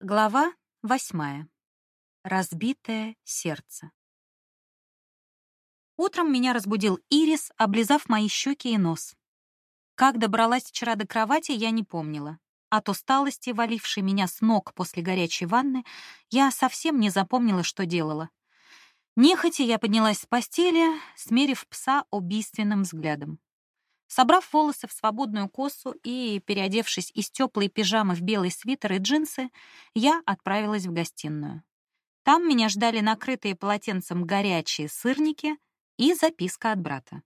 Глава восьмая. Разбитое сердце. Утром меня разбудил Ирис, облизав мои щеки и нос. Как добралась вчера до кровати, я не помнила. От усталости, валившей меня с ног после горячей ванны, я совсем не запомнила, что делала. Нехотя я поднялась с постели, смерив пса убийственным взглядом. Собрав волосы в свободную косу и переодевшись из теплой пижамы в белый свитер и джинсы, я отправилась в гостиную. Там меня ждали накрытые полотенцем горячие сырники и записка от брата.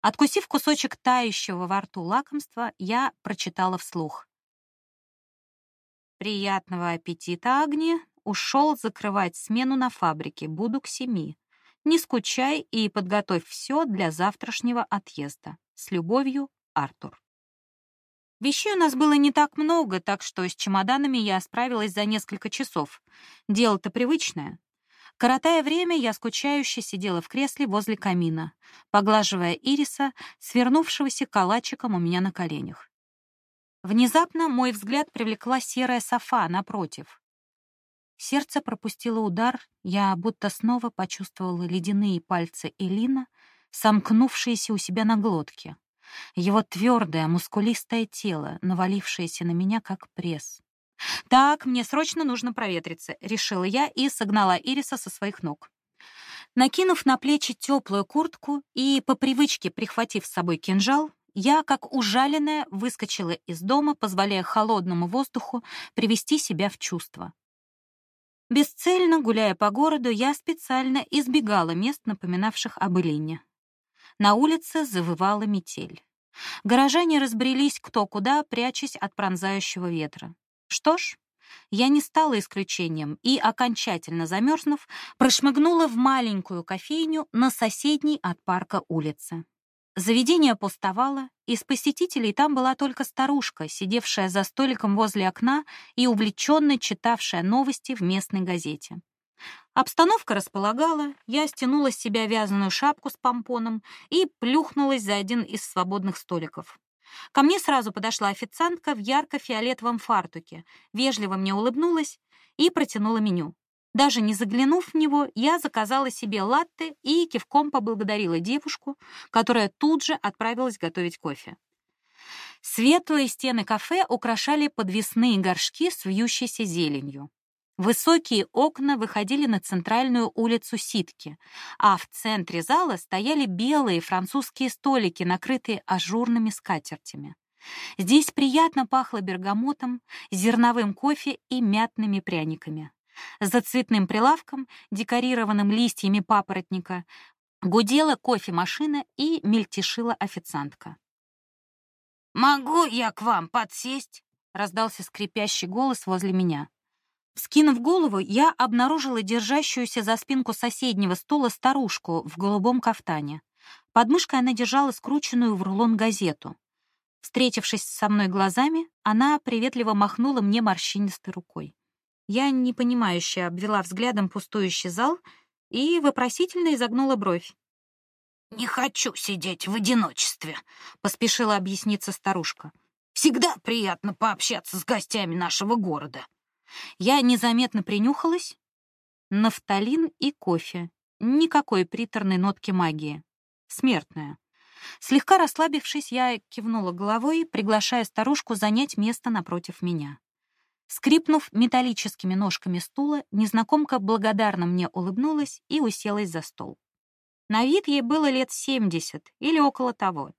Откусив кусочек тающего во рту лакомства, я прочитала вслух. «Приятного аппетита, Агни. Ушел закрывать смену на фабрике. Буду к семи. Не скучай и подготовь все для завтрашнего отъезда. С любовью, Артур. Вещей у нас было не так много, так что с чемоданами я справилась за несколько часов. Дело-то привычное. Коротая время, я скучающе сидела в кресле возле камина, поглаживая ириса, свернувшегося калачиком у меня на коленях. Внезапно мой взгляд привлекла серая софа напротив. Сердце пропустило удар, я будто снова почувствовала ледяные пальцы Элина, сомкнувшиеся у себя на глотке. Его твердое, мускулистое тело, навалившееся на меня как пресс. «Так, мне срочно нужно проветриться», — решила я и согнала Ириса со своих ног. Накинув на плечи теплую куртку и по привычке прихватив с собой кинжал, я, как ужаленная, выскочила из дома, позволяя холодному воздуху привести себя в чувство. Бесцельно гуляя по городу, я специально избегала мест, напоминавших об Илине. На улице завывала метель. Горожане разбрелись кто куда, прячась от пронзающего ветра. Что ж, я не стала исключением и, окончательно замерзнув, прошмыгнула в маленькую кофейню на соседней от парка улице. Заведение пустовало, из посетителей там была только старушка, сидевшая за столиком возле окна и увлеченно читавшая новости в местной газете. Обстановка располагала, я стянула с себя вязаную шапку с помпоном и плюхнулась за один из свободных столиков. Ко мне сразу подошла официантка в ярко-фиолетовом фартуке, вежливо мне улыбнулась и протянула меню. Даже не заглянув в него, я заказала себе латте и кивком поблагодарила девушку, которая тут же отправилась готовить кофе. Светлые стены кафе украшали подвесные горшки с вьющейся зеленью. Высокие окна выходили на центральную улицу Ситки, а в центре зала стояли белые французские столики, накрытые ажурными скатертями. Здесь приятно пахло бергамотом, зерновым кофе и мятными пряниками. За цветным прилавком, декорированным листьями папоротника, гудела кофемашина и мельтешила официантка. «Могу я к вам подсесть?» — раздался скрипящий голос возле меня. Скинув голову, я обнаружила держащуюся за спинку соседнего стула старушку в голубом кафтане. Под мышкой она держала скрученную в рулон газету. Встретившись со мной глазами, она приветливо махнула мне морщинистой рукой. Я непонимающе обвела взглядом пустующий зал и вопросительно изогнула бровь. «Не хочу сидеть в одиночестве», — поспешила объясниться старушка. «Всегда приятно пообщаться с гостями нашего города». Я незаметно принюхалась. Нафталин и кофе. Никакой приторной нотки магии. Смертная. Слегка расслабившись, я кивнула головой, приглашая старушку занять место напротив меня. Скрипнув металлическими ножками стула, незнакомка благодарно мне улыбнулась и уселась за стол. На вид ей было лет семьдесят или около того.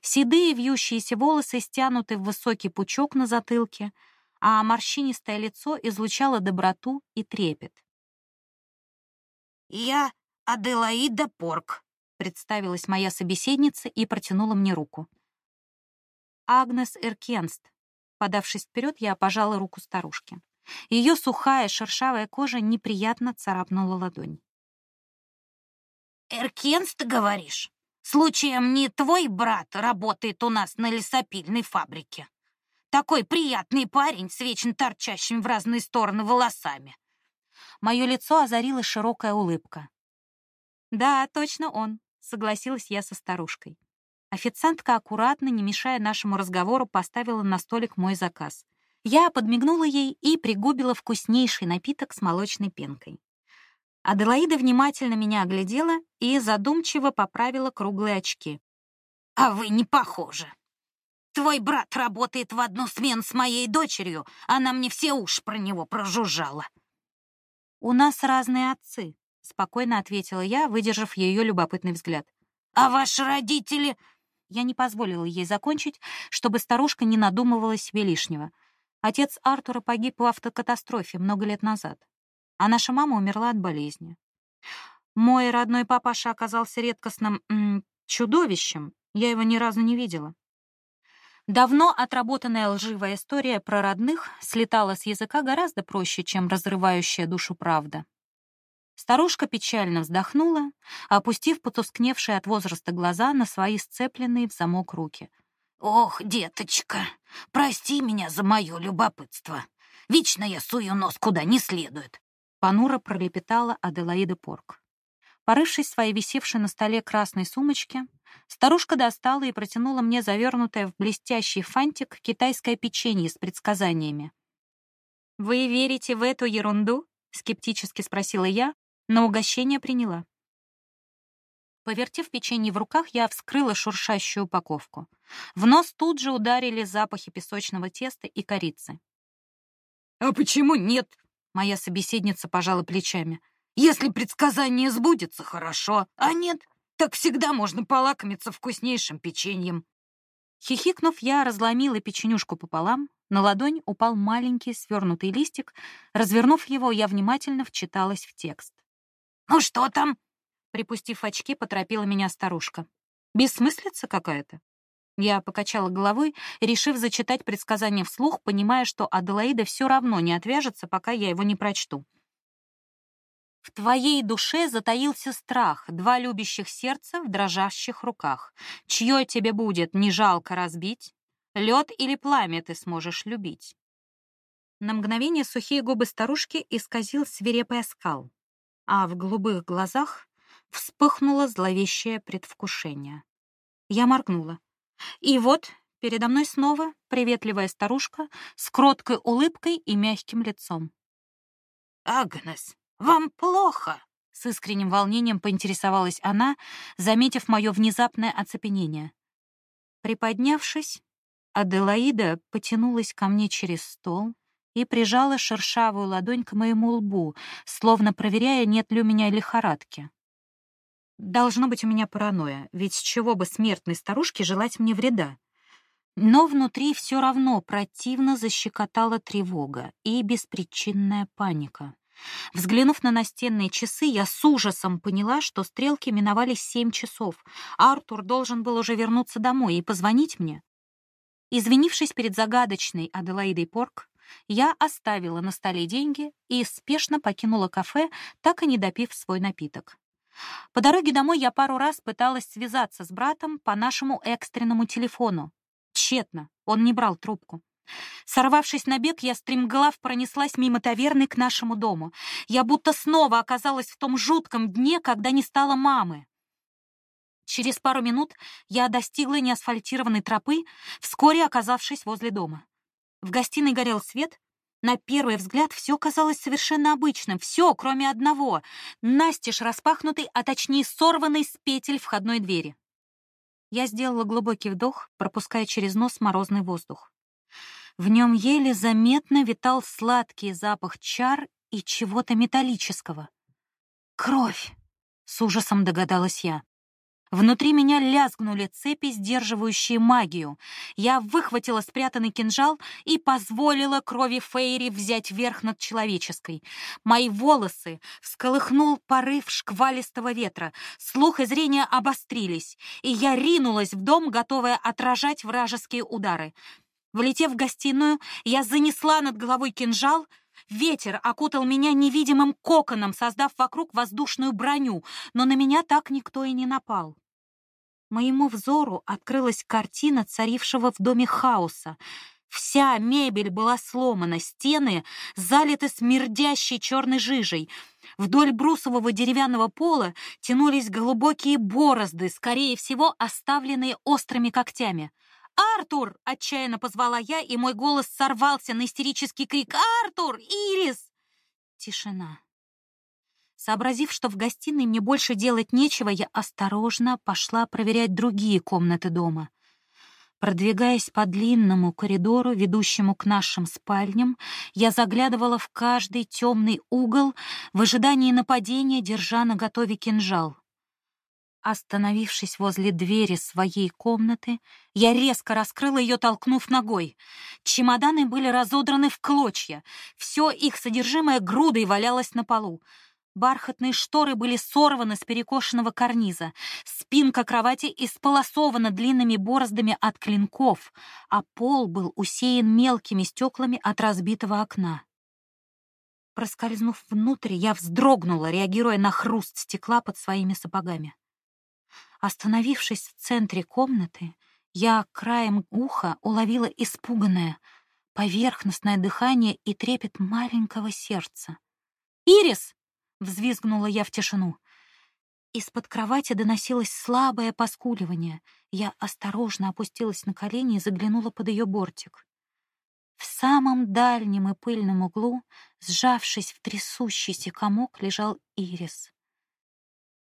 Седые вьющиеся волосы стянуты в высокий пучок на затылке, а морщинистое лицо излучало доброту и трепет. «Я Аделаида Порк», — представилась моя собеседница и протянула мне руку. «Агнес Эркенст». Подавшись вперед, я пожала руку старушки. Ее сухая шершавая кожа неприятно царапнула ладонь. «Эркенст, говоришь? Случаем не твой брат работает у нас на лесопильной фабрике?» Такой приятный парень с вечно торчащими в разные стороны волосами. Мое лицо озарила широкая улыбка. «Да, точно он», — согласилась я со старушкой. Официантка аккуратно, не мешая нашему разговору, поставила на столик мой заказ. Я подмигнула ей и пригубила вкуснейший напиток с молочной пенкой. Аделаида внимательно меня оглядела и задумчиво поправила круглые очки. «А вы не похожи. Твой брат работает в одну смену с моей дочерью, она мне все уши про него прожужжала». «У нас разные отцы», — спокойно ответила я, выдержав ее любопытный взгляд. «А ваши родители...» Я не позволила ей закончить, чтобы старушка не надумывала себе лишнего. Отец Артура погиб в автокатастрофе много лет назад, а наша мама умерла от болезни. Мой родной папаша оказался редкостным чудовищем, я его ни разу не видела. Давно отработанная лживая история про родных слетала с языка гораздо проще, чем разрывающая душу правда. Старушка печально вздохнула, опустив потускневшие от возраста глаза на свои сцепленные в замок руки. «Ох, деточка, прости меня за мое любопытство. Вечно я сую нос куда не следует», — понуро пролепетала Аделаида Порк. Порывшись в своей висевшей на столе красной сумочке, старушка достала и протянула мне завернутое в блестящий фантик китайское печенье с предсказаниями. «Вы верите в эту ерунду?» — скептически спросила я, но угощение приняла. Повертев печенье в руках, я вскрыла шуршащую упаковку. В нос тут же ударили запахи песочного теста и корицы. «А почему нет?» — моя собеседница пожала плечами. «Если предсказание сбудется, хорошо, а нет, так всегда можно полакомиться вкуснейшим печеньем». Хихикнув, я разломила печенюшку пополам, на ладонь упал маленький свернутый листик. Развернув его, я внимательно вчиталась в текст. «Ну что там?» Припустив очки, поторопила меня старушка. «Бессмыслица какая-то?» Я покачала головой, решив зачитать предсказание вслух, понимая, что Аделаида все равно не отвяжется, пока я его не прочту. В твоей душе затаился страх, два любящих сердца в дрожащих руках. Чье тебе будет не жалко разбить? Лед или пламя ты сможешь любить? На мгновение сухие губы старушки исказил свирепый оскал а в голубых глазах вспыхнуло зловещее предвкушение. Я моргнула. И вот передо мной снова приветливая старушка с кроткой улыбкой и мягким лицом. «Агнес, вам плохо?» С искренним волнением поинтересовалась она, заметив мое внезапное оцепенение. Приподнявшись, Аделаида потянулась ко мне через стол, и прижала шершавую ладонь к моему лбу, словно проверяя, нет ли у меня лихорадки. Должно быть у меня паранойя, ведь с чего бы смертной старушке желать мне вреда? Но внутри все равно противно защекотала тревога и беспричинная паника. Взглянув на настенные часы, я с ужасом поняла, что стрелки миновали семь часов. Артур должен был уже вернуться домой и позвонить мне. Извинившись перед загадочной Аделаидой Порк, я оставила на столе деньги и спешно покинула кафе, так и не допив свой напиток. По дороге домой я пару раз пыталась связаться с братом по нашему экстренному телефону. Тщетно, он не брал трубку. Сорвавшись на бег, я стремглав пронеслась мимо таверны к нашему дому. Я будто снова оказалась в том жутком дне, когда не стало мамы. Через пару минут я достигла неасфальтированной тропы, вскоре оказавшись возле дома. В гостиной горел свет. На первый взгляд все казалось совершенно обычным, все, кроме одного — настежь распахнутый, а точнее сорванный с петель входной двери. Я сделала глубокий вдох, пропуская через нос морозный воздух. В нем еле заметно витал сладкий запах чар и чего-то металлического. «Кровь!» — с ужасом догадалась я. Внутри меня лязгнули цепи, сдерживающие магию. Я выхватила спрятанный кинжал и позволила крови Фейри взять верх над человеческой. Мои волосы всколыхнул порыв шквалистого ветра, слух и зрение обострились, и я ринулась в дом, готовая отражать вражеские удары. Влетев в гостиную, я занесла над головой кинжал — Ветер окутал меня невидимым коконом, создав вокруг воздушную броню, но на меня так никто и не напал. Моему взору открылась картина царившего в доме хаоса. Вся мебель была сломана, стены залиты смердящей черной жижей. Вдоль брусового деревянного пола тянулись глубокие борозды, скорее всего, оставленные острыми когтями. «Артур!» — отчаянно позвала я, и мой голос сорвался на истерический крик. «Артур! Ирис!» Тишина. Сообразив, что в гостиной мне больше делать нечего, я осторожно пошла проверять другие комнаты дома. Продвигаясь по длинному коридору, ведущему к нашим спальням, я заглядывала в каждый темный угол в ожидании нападения, держа наготове кинжал. Остановившись возле двери своей комнаты, я резко раскрыла ее, толкнув ногой. Чемоданы были разодраны в клочья. Все их содержимое грудой валялось на полу. Бархатные шторы были сорваны с перекошенного карниза. Спинка кровати исполосована длинными бороздами от клинков, а пол был усеян мелкими стеклами от разбитого окна. Проскользнув внутрь, я вздрогнула, реагируя на хруст стекла под своими сапогами. Остановившись в центре комнаты, я краем уха уловила испуганное, поверхностное дыхание и трепет маленького сердца. «Ирис!» — взвизгнула я в тишину. Из-под кровати доносилось слабое поскуливание. Я осторожно опустилась на колени и заглянула под ее бортик. В самом дальнем и пыльном углу, сжавшись в трясущийся комок, лежал Ирис.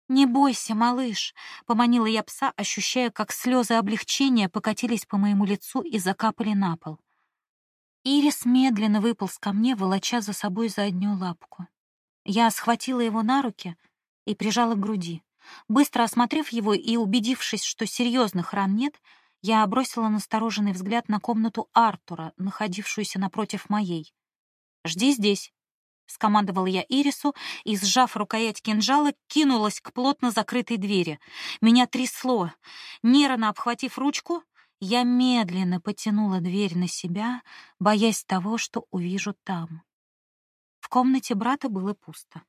«Не бойся, малыш!» — поманила я пса, ощущая, как слезы облегчения покатились по моему лицу и закапали на пол. Ирис медленно выполз ко мне, волоча за собой заднюю лапку. Я схватила его на руки и прижала к груди. Быстро осмотрев его и убедившись, что серьезных ран нет, я бросила настороженный взгляд на комнату Артура, находившуюся напротив моей. «Жди здесь», — скомандовала я Ирису и, сжав рукоять кинжала, кинулась к плотно закрытой двери. Меня трясло. Нервно обхватив ручку, я медленно потянула дверь на себя, боясь того, что увижу там. В комнате брата было пусто.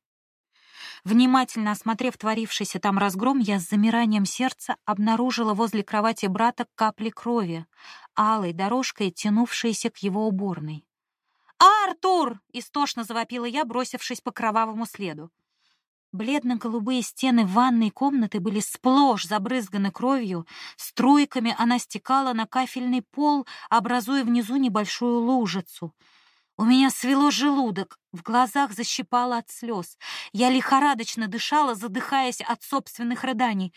Внимательно осмотрев творившийся там разгром, я с замиранием сердца обнаружила возле кровати брата капли крови, алой дорожкой тянувшиеся к его уборной. «Артур!» — истошно завопила я, бросившись по кровавому следу. Бледно-голубые стены ванной комнаты были сплошь забрызганы кровью, струйками она стекала на кафельный пол, образуя внизу небольшую лужицу — у меня свело желудок, в глазах защипало от слез. Я лихорадочно дышала, задыхаясь от собственных рыданий.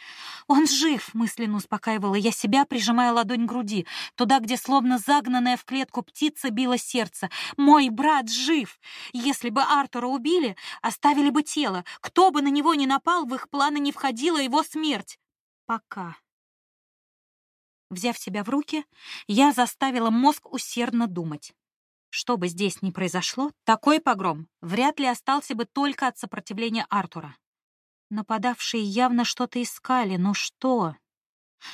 «Он жив!» — мысленно успокаивала я себя, прижимая ладонь к груди, туда, где словно загнанная в клетку птица било сердце. «Мой брат жив! Если бы Артура убили, оставили бы тело. Кто бы на него ни напал, в их планы не входила его смерть. Пока». Взяв себя в руки, я заставила мозг усердно думать. Что бы здесь ни произошло, такой погром вряд ли остался бы только от сопротивления Артура. Нападавшие явно что-то искали, но что?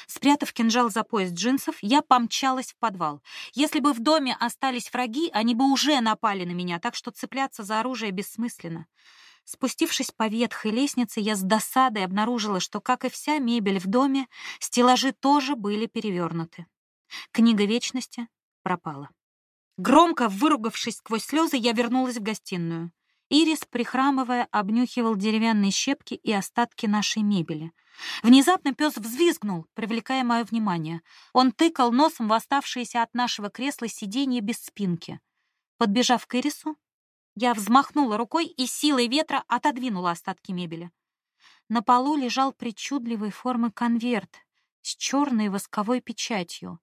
Спрятав кинжал за пояс джинсов, я помчалась в подвал. Если бы в доме остались враги, они бы уже напали на меня, так что цепляться за оружие бессмысленно. Спустившись по ветхой лестнице, я с досадой обнаружила, что, как и вся мебель в доме, стеллажи тоже были перевернуты. Книга вечности пропала. Громко выругавшись сквозь слезы, я вернулась в гостиную. Ирис, прихрамывая, обнюхивал деревянные щепки и остатки нашей мебели. Внезапно пес взвизгнул, привлекая мое внимание. Он тыкал носом в оставшиеся от нашего кресла сиденье без спинки. Подбежав к Ирису, я взмахнула рукой и силой ветра отодвинула остатки мебели. На полу лежал причудливой формы конверт с черной восковой печатью,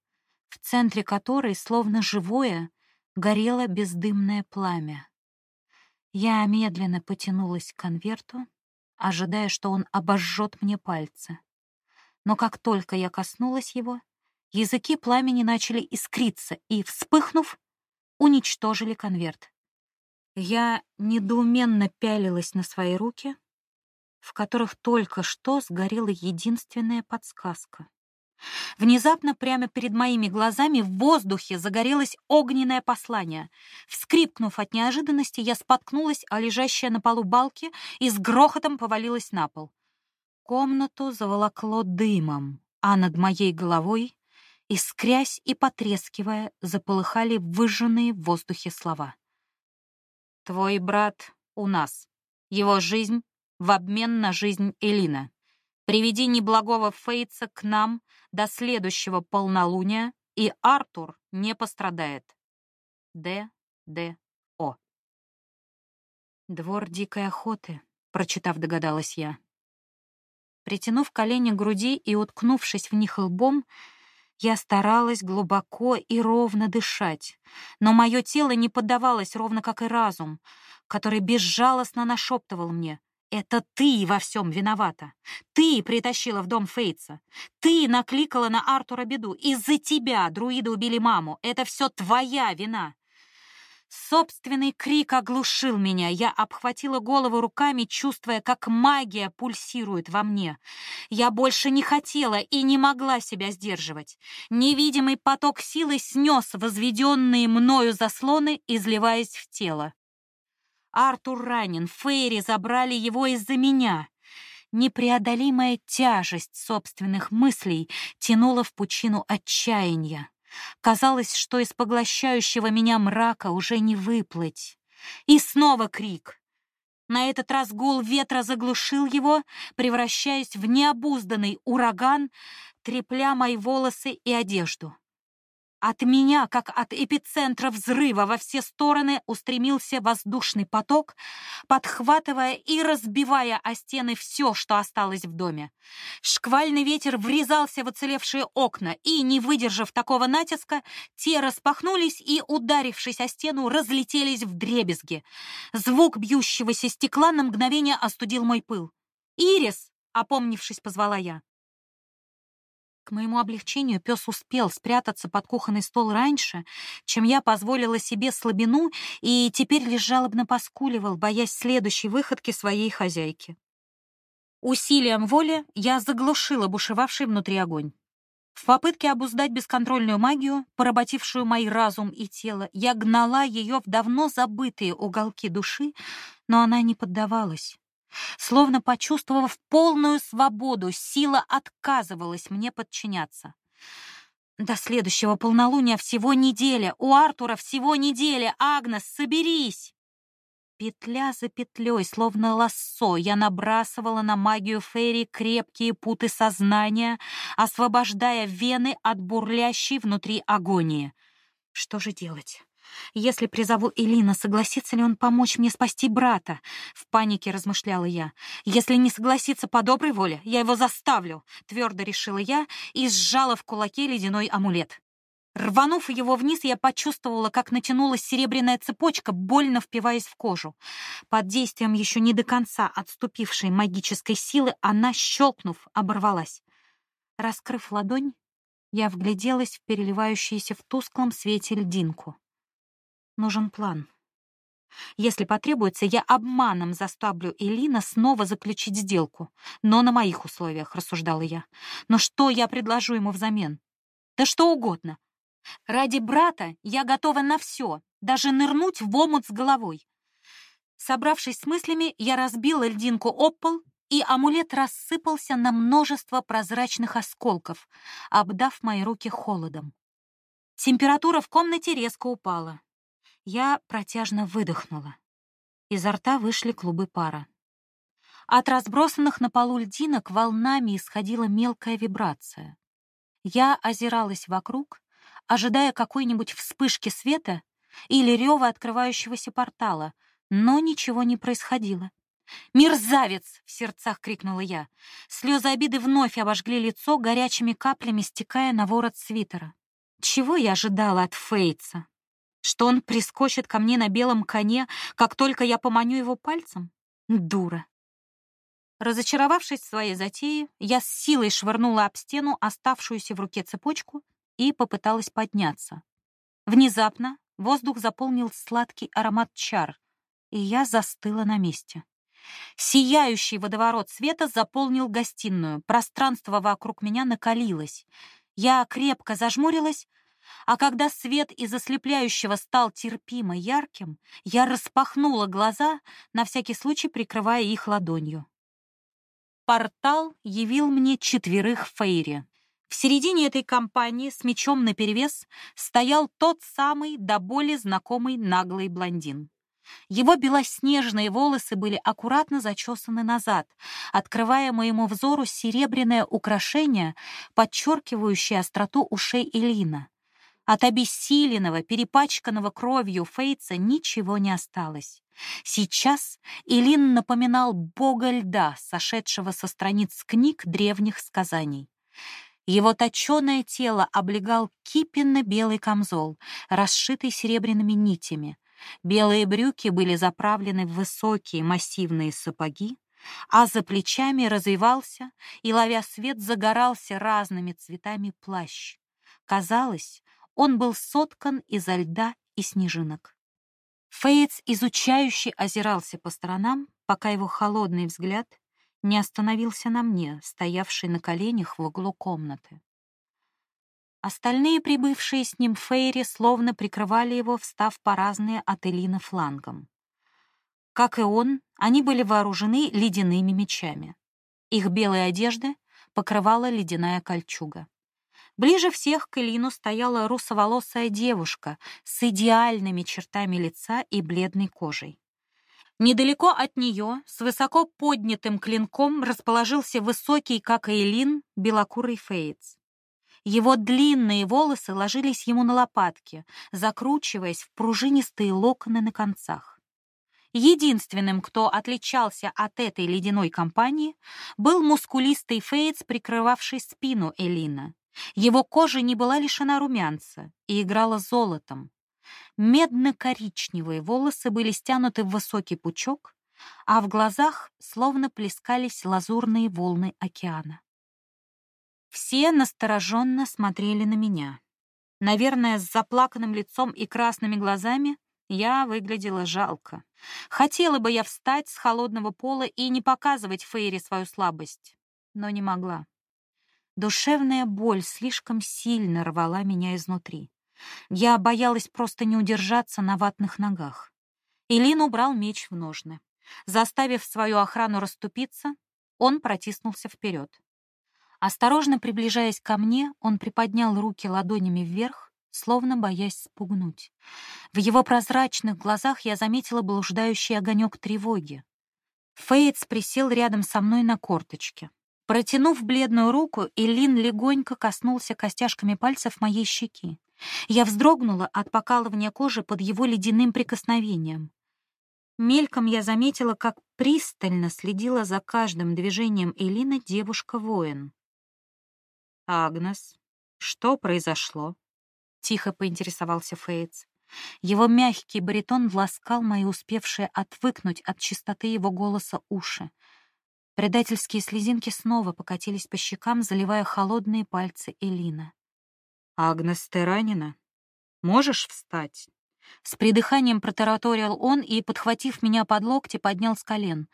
в центре которой, словно живое, горело бездымное пламя. Я медленно потянулась к конверту, ожидая, что он обожжет мне пальцы. Но как только я коснулась его, языки пламени начали искриться и, вспыхнув, уничтожили конверт. Я недоуменно пялилась на свои руки, в которых только что сгорела единственная подсказка. Внезапно прямо перед моими глазами в воздухе загорелось огненное послание. Вскрикнув от неожиданности, я споткнулась о лежащее на полу балки и с грохотом повалилась на пол. Комнату заволокло дымом, а над моей головой, искрясь и потрескивая, заполыхали выжженные в воздухе слова. «Твой брат у нас. Его жизнь в обмен на жизнь Элина. Приведи неблагого Фейтса к нам до следующего полнолуния и Артур не пострадает. Д. Д. О. «Двор дикой охоты», — прочитав, догадалась я. Притянув колени к груди и уткнувшись в них лбом, я старалась глубоко и ровно дышать, но мое тело не поддавалось, ровно как и разум, который безжалостно нашептывал мне — это ты во всем виновата. Ты притащила в дом Фейтса. Ты накликала на Артура беду. Из-за тебя друиды убили маму. Это все твоя вина. Собственный крик оглушил меня. Я обхватила голову руками, чувствуя, как магия пульсирует во мне. Я больше не хотела и не могла себя сдерживать. Невидимый поток силы снес возведенные мною заслоны, изливаясь в тело. Артур ранен, Фейри забрали его из-за меня. Непреодолимая тяжесть собственных мыслей тянула в пучину отчаяния. Казалось, что из поглощающего меня мрака уже не выплыть. И снова крик. На этот раз гул ветра заглушил его, превращаясь в необузданный ураган, трепля мои волосы и одежду. От меня, как от эпицентра взрыва, во все стороны устремился воздушный поток, подхватывая и разбивая о стены все, что осталось в доме. Шквальный ветер врезался в оцелевшие окна, и, не выдержав такого натиска, те распахнулись и, ударившись о стену, разлетелись в дребезги. Звук бьющегося стекла на мгновение остудил мой пыл. «Ирис!» — опомнившись, позвала я. К моему облегчению пес успел спрятаться под кухонный стол раньше, чем я позволила себе слабину, и теперь лишь жалобно поскуливал, боясь следующей выходки своей хозяйки. Усилием воли я заглушила бушевавший внутри огонь. В попытке обуздать бесконтрольную магию, поработившую мой разум и тело, я гнала ее в давно забытые уголки души, но она не поддавалась. Словно почувствовав полную свободу, сила отказывалась мне подчиняться. До следующего полнолуния всего неделя, у Артура всего неделя. Агнес, соберись! Петля за петлей, словно лассо, я набрасывала на магию Фейри крепкие путы сознания, освобождая вены от бурлящей внутри агонии. Что же делать? Если призову Элина, согласится ли он помочь мне спасти брата? В панике размышляла я. Если не согласится по доброй воле, я его заставлю, твердо решила я и сжала в кулаке ледяной амулет. Рванув его вниз, я почувствовала, как натянулась серебряная цепочка, больно впиваясь в кожу. Под действием еще не до конца отступившей магической силы она, щелкнув, оборвалась. Раскрыв ладонь, я вгляделась в переливающуюся в тусклом свете льдинку. Нужен план. Если потребуется, я обманом заставлю Элина снова заключить сделку. Но на моих условиях, рассуждала я. Но что я предложу ему взамен? Да что угодно. Ради брата я готова на все, даже нырнуть в омут с головой. Собравшись с мыслями, я разбила льдинку об пол, и амулет рассыпался на множество прозрачных осколков, обдав мои руки холодом. Температура в комнате резко упала. Я протяжно выдохнула. Изо рта вышли клубы пара. От разбросанных на полу льдинок волнами исходила мелкая вибрация. Я озиралась вокруг, ожидая какой-нибудь вспышки света или рева открывающегося портала, но ничего не происходило. «Мерзавец!» — в сердцах крикнула я. Слезы обиды вновь обожгли лицо, горячими каплями стекая на ворот свитера. Чего я ожидала от Фейтса? Что он прискочит ко мне на белом коне, как только я поманю его пальцем? Дура. Разочаровавшись в своей затее, я с силой швырнула об стену оставшуюся в руке цепочку и попыталась подняться. Внезапно воздух заполнил сладкий аромат чар, и я застыла на месте. Сияющий водоворот света заполнил гостиную, пространство вокруг меня накалилось. Я крепко зажмурилась, а когда свет из ослепляющего стал терпимо ярким, я распахнула глаза, на всякий случай прикрывая их ладонью. Портал явил мне четверых Фейри. В середине этой компании с мечом наперевес стоял тот самый до боли знакомый наглый блондин. Его белоснежные волосы были аккуратно зачесаны назад, открывая моему взору серебряное украшение, подчеркивающее остроту ушей Элина. От обессиленного, перепачканного кровью Фейца ничего не осталось. Сейчас Илин напоминал бога льда, сошедшего со страниц книг древних сказаний. Его точеное тело облегал кипенно-белый камзол, расшитый серебряными нитями. Белые брюки были заправлены в высокие массивные сапоги, а за плечами развивался и, ловя свет, загорался разными цветами плащ. Казалось, он был соткан изо льда и снежинок. Фейтс изучающе озирался по сторонам, пока его холодный взгляд не остановился на мне, стоявшей на коленях в углу комнаты. Остальные прибывшие с ним фейри словно прикрывали его, встав по разные от Элина флангом. Как и он, они были вооружены ледяными мечами. Их белые одежды покрывала ледяная кольчуга. Ближе всех к Элину стояла русоволосая девушка с идеальными чертами лица и бледной кожей. Недалеко от нее, с высоко поднятым клинком, расположился высокий, как и Элин, белокурый Фейтс. Его длинные волосы ложились ему на лопатки, закручиваясь в пружинистые локоны на концах. Единственным, кто отличался от этой ледяной компании, был мускулистый Фейтс, прикрывавший спину Элина. Его кожа не была лишена румянца и играла золотом. Медно-коричневые волосы были стянуты в высокий пучок, а в глазах словно плескались лазурные волны океана. Все настороженно смотрели на меня. Наверное, с заплаканным лицом и красными глазами я выглядела жалко. Хотела бы я встать с холодного пола и не показывать Фейре свою слабость, но не могла. Душевная боль слишком сильно рвала меня изнутри. Я боялась просто не удержаться на ватных ногах. Илин убрал меч в ножны. Заставив свою охрану расступиться, он протиснулся вперед. Осторожно приближаясь ко мне, он приподнял руки ладонями вверх, словно боясь спугнуть. В его прозрачных глазах я заметила блуждающий огонек тревоги. Фейтс присел рядом со мной на корточке. Протянув бледную руку, Элин легонько коснулся костяшками пальцев моей щеки. Я вздрогнула от покалывания кожи под его ледяным прикосновением. Мельком я заметила, как пристально следила за каждым движением Элины девушка-воин. «Агнес, что произошло?» — тихо поинтересовался Фейтс. Его мягкий баритон ласкал мои успевшие отвыкнуть от чистоты его голоса уши. Предательские слезинки снова покатились по щекам, заливая холодные пальцы Элина. «Агнес, ты ранена? Можешь встать?» С придыханием протараторил он и, подхватив меня под локти, поднял с колен.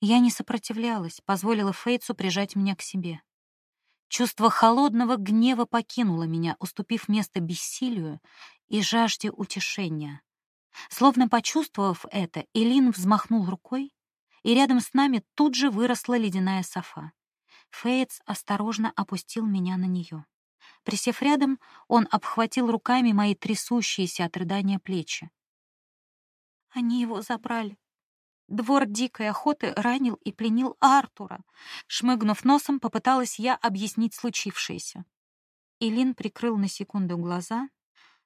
Я не сопротивлялась, позволила Фейтсу прижать меня к себе. Чувство холодного гнева покинуло меня, уступив место бессилию и жажде утешения. Словно почувствовав это, Элин взмахнул рукой, и рядом с нами тут же выросла ледяная софа. Фейтс осторожно опустил меня на нее. Присев рядом, он обхватил руками мои трясущиеся от рыдания плечи. Они его забрали. Двор дикой охоты ранил и пленил Артура. Шмыгнув носом, попыталась я объяснить случившееся. Илин прикрыл на секунду глаза,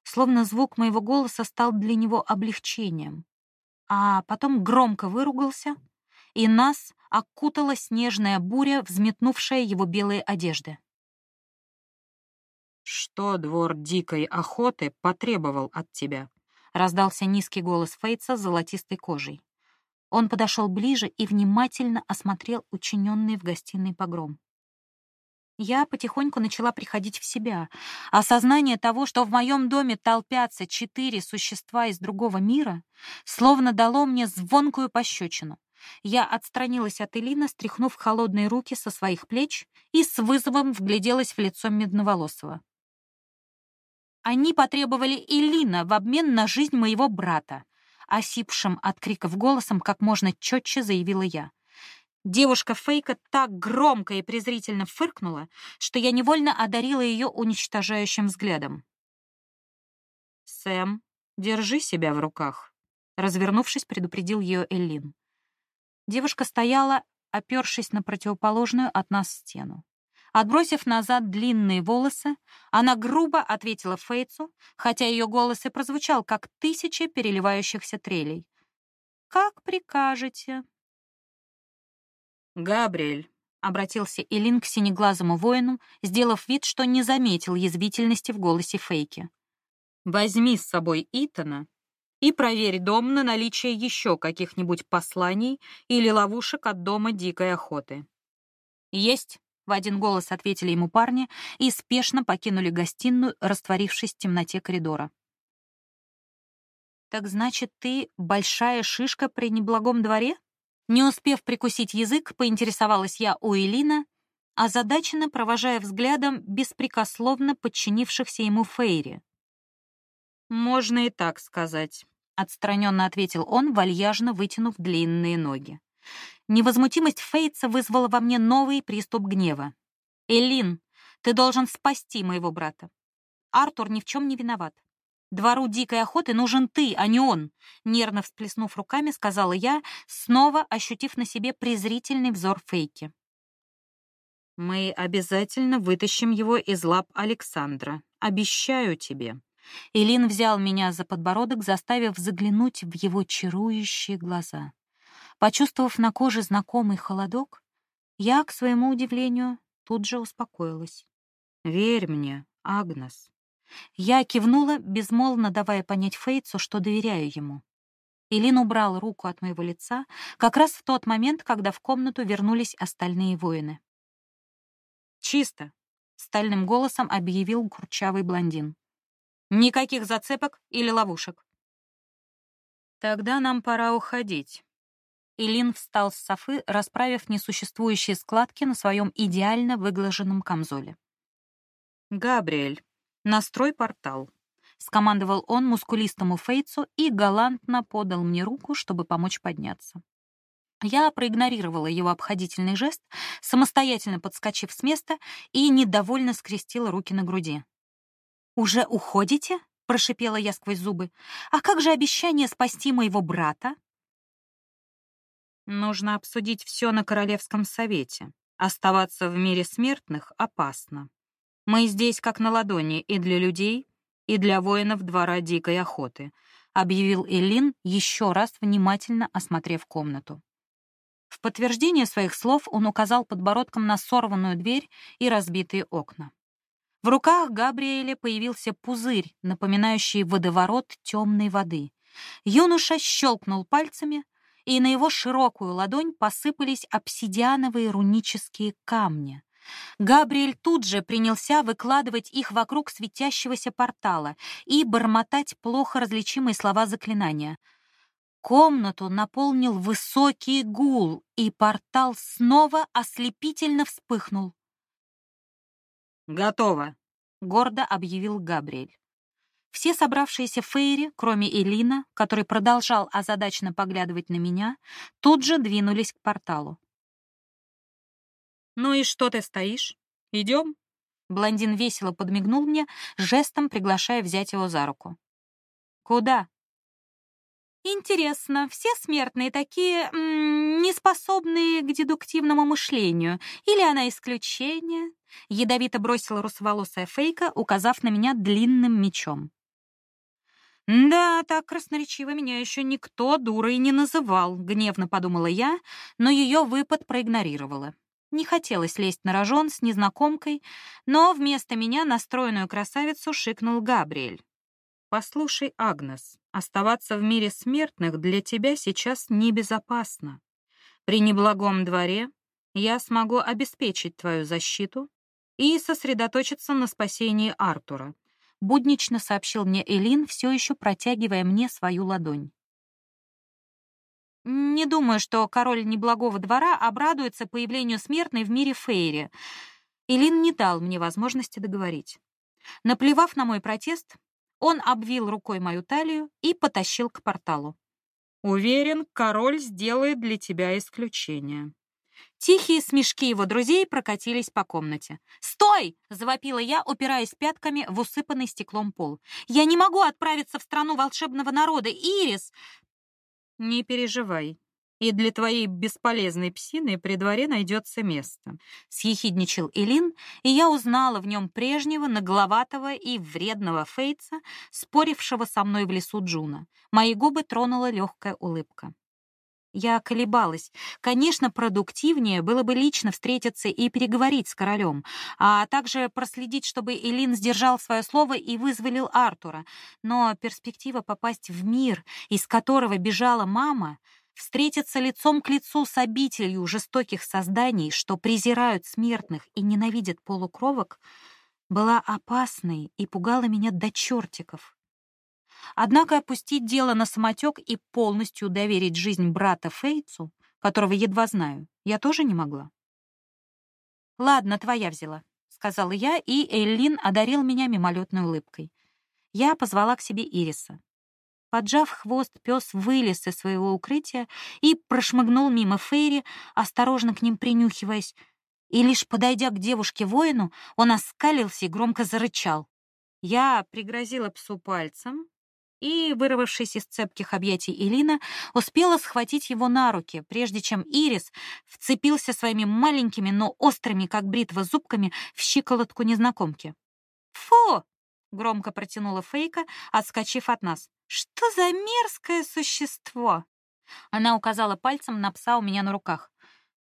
словно звук моего голоса стал для него облегчением, а потом громко выругался и нас окутала снежная буря, взметнувшая его белые одежды. «Что двор дикой охоты потребовал от тебя?» — раздался низкий голос Фейтса с золотистой кожей. Он подошел ближе и внимательно осмотрел учиненный в гостиной погром. Я потихоньку начала приходить в себя. Осознание того, что в моем доме толпятся четыре существа из другого мира, словно дало мне звонкую пощечину. Я отстранилась от Элина, стряхнув холодные руки со своих плеч и с вызовом вгляделась в лицо Медноволосого. Они потребовали Элина в обмен на жизнь моего брата. Осипшим от криков голосом как можно четче заявила я. Девушка Фейка так громко и презрительно фыркнула, что я невольно одарила ее уничтожающим взглядом. «Сэм, держи себя в руках», — развернувшись, предупредил ее Эллин. Девушка стояла, опершись на противоположную от нас стену. Отбросив назад длинные волосы, она грубо ответила Фейцу, хотя ее голос и прозвучал, как тысячи переливающихся трелей. «Как прикажете». «Габриэль», — обратился Элин к синеглазому воину, сделав вид, что не заметил язвительности в голосе Фейки. «Возьми с собой Итана и проверь дом на наличие еще каких-нибудь посланий или ловушек от дома дикой охоты». «Есть», — в один голос ответили ему парни и спешно покинули гостиную, растворившись в темноте коридора. «Так значит, ты большая шишка при неблагом дворе?» Не успев прикусить язык, поинтересовалась я у Элина, озадаченно провожая взглядом беспрекословно подчинившихся ему Фейри. «Можно и так сказать», — отстраненно ответил он, вальяжно вытянув длинные ноги. Невозмутимость Фейтса вызвала во мне новый приступ гнева. «Элин, ты должен спасти моего брата. Артур ни в чем не виноват. Двору дикой охоты нужен ты, а не он», нервно всплеснув руками, сказала я, снова ощутив на себе презрительный взор Фейки. «Мы обязательно вытащим его из лап Александра. Обещаю тебе», Илин взял меня за подбородок, заставив заглянуть в его чарующие глаза. Почувствовав на коже знакомый холодок, я, к своему удивлению, тут же успокоилась. «Верь мне, Агнес». Я кивнула, безмолвно давая понять Фейтсу, что доверяю ему. Илин убрал руку от моего лица как раз в тот момент, когда в комнату вернулись остальные воины. «Чисто», — стальным голосом объявил курчавый блондин. Никаких зацепок или ловушек. Тогда нам пора уходить. Илин встал с софы, расправив несуществующие складки на своем идеально выглаженном камзоле. «Габриэль, настрой портал», — скомандовал он мускулистому Фейцу и галантно подал мне руку, чтобы помочь подняться. Я проигнорировала его обходительный жест, самостоятельно подскочив с места и недовольно скрестила руки на груди. «Уже уходите?» — прошипела я сквозь зубы. «А как же обещание спасти моего брата?» «Нужно обсудить все на Королевском совете. Оставаться в мире смертных опасно. Мы здесь как на ладони и для людей, и для воинов двора дикой охоты», — объявил Элин, еще раз внимательно осмотрев комнату. В подтверждение своих слов он указал подбородком на сорванную дверь и разбитые окна. В руках Габриэля появился пузырь, напоминающий водоворот темной воды. Юноша щелкнул пальцами, и на его широкую ладонь посыпались обсидиановые рунические камни. Габриэль тут же принялся выкладывать их вокруг светящегося портала и бормотать плохо различимые слова заклинания. Комнату наполнил высокий гул, и портал снова ослепительно вспыхнул. «Готово», — гордо объявил Габриэль. Все собравшиеся фейри, кроме Элина, который продолжал озадаченно поглядывать на меня, тут же двинулись к порталу. «Ну и что ты стоишь? Идем?» Блондин весело подмигнул мне, жестом приглашая взять его за руку. «Куда?» Интересно, все смертные такие неспособные к дедуктивному мышлению, или она исключение? Ядовито бросила русоволосая Фейка, указав на меня длинным мечом. «Да, так красноречиво меня еще никто дурой не называл», — гневно подумала я, но ее выпад проигнорировала. Не хотелось лезть на рожон с незнакомкой, но вместо меня настроенную красавицу шикнул Габриэль. «Послушай, Агнес, оставаться в мире смертных для тебя сейчас небезопасно. При неблагом дворе я смогу обеспечить твою защиту и сосредоточиться на спасении Артура», буднично сообщил мне Элин, все еще протягивая мне свою ладонь. Не думаю, что король неблагого двора обрадуется появлению смертной в мире Фейри. Элин не дал мне возможности договорить. Наплевав на мой протест, он обвил рукой мою талию и потащил к порталу. «Уверен, король сделает для тебя исключение». Тихие смешки его друзей прокатились по комнате. «Стой!» — завопила я, упираясь пятками в усыпанный стеклом пол. «Я не могу отправиться в страну волшебного народа! Ирис!» «Не переживай. И для твоей бесполезной псины при дворе найдется место. Съехидничал Элин, и я узнала в нем прежнего нагловатого и вредного Фейца, спорившего со мной в лесу Джуна. Мои губы тронула легкая улыбка. Я колебалась. Конечно, продуктивнее было бы лично встретиться и переговорить с королем, а также проследить, чтобы Элин сдержал свое слово и вызволил Артура. Но перспектива попасть в мир, из которого бежала мама, встретиться лицом к лицу с обителью жестоких созданий, что презирают смертных и ненавидят полукровок, была опасной и пугала меня до чертиков. Однако опустить дело на самотек и полностью доверить жизнь брата Фейцу, которого едва знаю, я тоже не могла. «Ладно, твоя взяла», — сказала я, и Эллин одарил меня мимолетной улыбкой. Я позвала к себе Ириса. Поджав хвост, пес вылез из своего укрытия и прошмыгнул мимо Фейри, осторожно к ним принюхиваясь, и лишь подойдя к девушке-воину, он оскалился и громко зарычал. Я пригрозила псу пальцем и, вырвавшись из цепких объятий Элина, успела схватить его на руки, прежде чем Ирис вцепился своими маленькими, но острыми, как бритва, зубками в щиколотку незнакомки. «Фу!» — громко протянула Фейка, отскочив от нас. «Что за мерзкое существо?» Она указала пальцем на пса у меня на руках.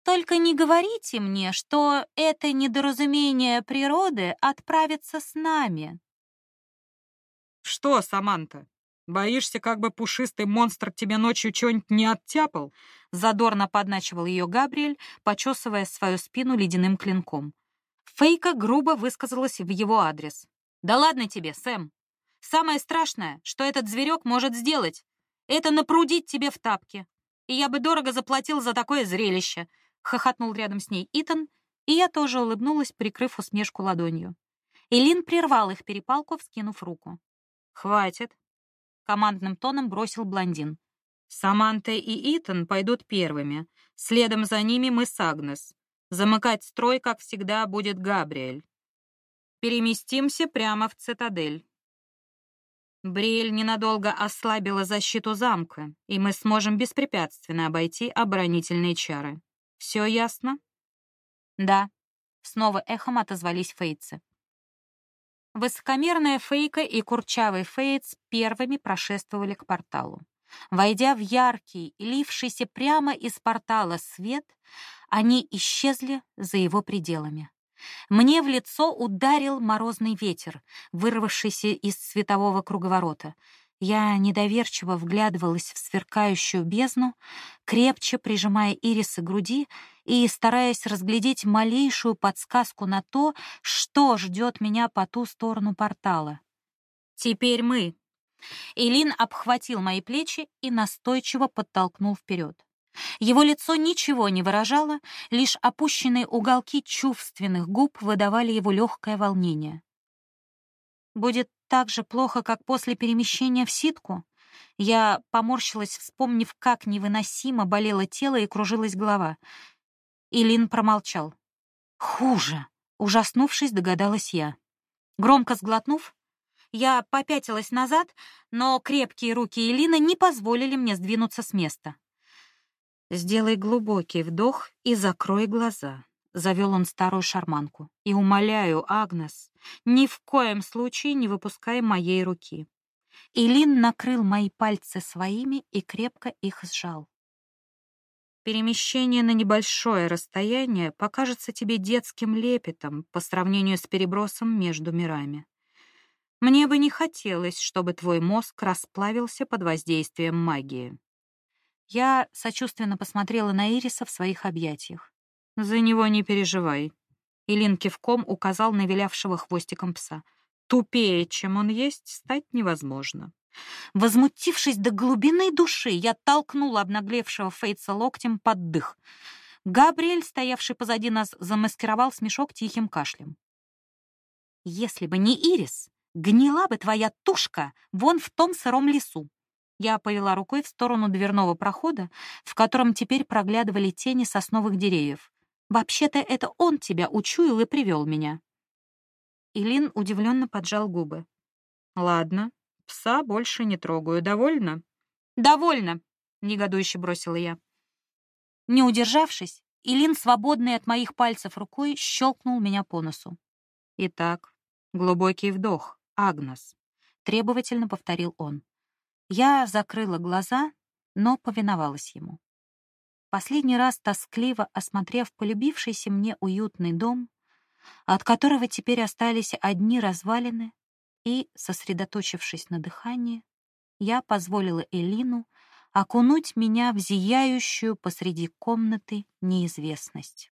«Только не говорите мне, что это недоразумение природы отправится с нами». «Что, Саманта, боишься, как бы пушистый монстр тебе ночью что-нибудь не оттяпал?» Задорно подначивал ее Габриэль, почесывая свою спину ледяным клинком. Фейка грубо высказалась в его адрес. «Да ладно тебе, Сэм. Самое страшное, что этот зверек может сделать, это напрудить тебе в тапки. И я бы дорого заплатил за такое зрелище», — хохотнул рядом с ней Итан, и я тоже улыбнулась, прикрыв усмешку ладонью. Элин прервал их перепалку, вскинув руку. «Хватит», — командным тоном бросил блондин. «Саманта и Итан пойдут первыми. Следом за ними мы с Агнес. Замыкать строй, как всегда, будет Габриэль. Переместимся прямо в цитадель. Бриэль ненадолго ослабила защиту замка, и мы сможем беспрепятственно обойти оборонительные чары. Все ясно? Да. Снова эхом отозвались фейцы. Высокомерная Фейка и курчавый Фейц первыми прошествовали к порталу. Войдя в яркий, лившийся прямо из портала свет, они исчезли за его пределами. Мне в лицо ударил морозный ветер, вырвавшийся из светового круговорота. Я недоверчиво вглядывалась в сверкающую бездну, крепче прижимая ирисы к груди и стараясь разглядеть малейшую подсказку на то, что ждет меня по ту сторону портала. «Теперь мы». Илин обхватил мои плечи и настойчиво подтолкнул вперед. Его лицо ничего не выражало, лишь опущенные уголки чувственных губ выдавали его легкое волнение. Будет так же плохо, как после перемещения в ситку? Я поморщилась, вспомнив, как невыносимо болело тело и кружилась голова. Илин промолчал. «Хуже!» — ужаснувшись, догадалась я. Громко сглотнув, я попятилась назад, но крепкие руки Элины не позволили мне сдвинуться с места. «Сделай глубокий вдох и закрой глаза», — завел он старую шарманку. «И умоляю, Агнес, ни в коем случае не выпускай моей руки». Илин накрыл мои пальцы своими и крепко их сжал. Перемещение на небольшое расстояние покажется тебе детским лепетом по сравнению с перебросом между мирами. Мне бы не хотелось, чтобы твой мозг расплавился под воздействием магии. Я сочувственно посмотрела на Ириса в своих объятиях. «За него не переживай». Илин кивком указал на вилявшего хвостиком пса. «Тупее, чем он есть, стать невозможно». Возмутившись до глубины души, я толкнула обнаглевшего Фейтса локтем под дых. Габриэль, стоявший позади нас, замаскировал смешок тихим кашлем. «Если бы не Ирис, гнила бы твоя тушка вон в том сыром лесу. Я повела рукой в сторону дверного прохода, в котором теперь проглядывали тени сосновых деревьев. «Вообще-то это он тебя учуял и привел меня». Илин удивленно поджал губы. «Ладно, пса больше не трогаю. Довольно?» «Довольно», — негодующе бросила я. Не удержавшись, Илин, свободный от моих пальцев рукой, щелкнул меня по носу. «Итак, глубокий вдох, Агнес», — требовательно повторил он. Я закрыла глаза, но повиновалась ему. Последний раз тоскливо осмотрев полюбившийся мне уютный дом, от которого теперь остались одни развалины, и, сосредоточившись на дыхании, я позволила Элину окунуть меня в зияющую посреди комнаты неизвестность.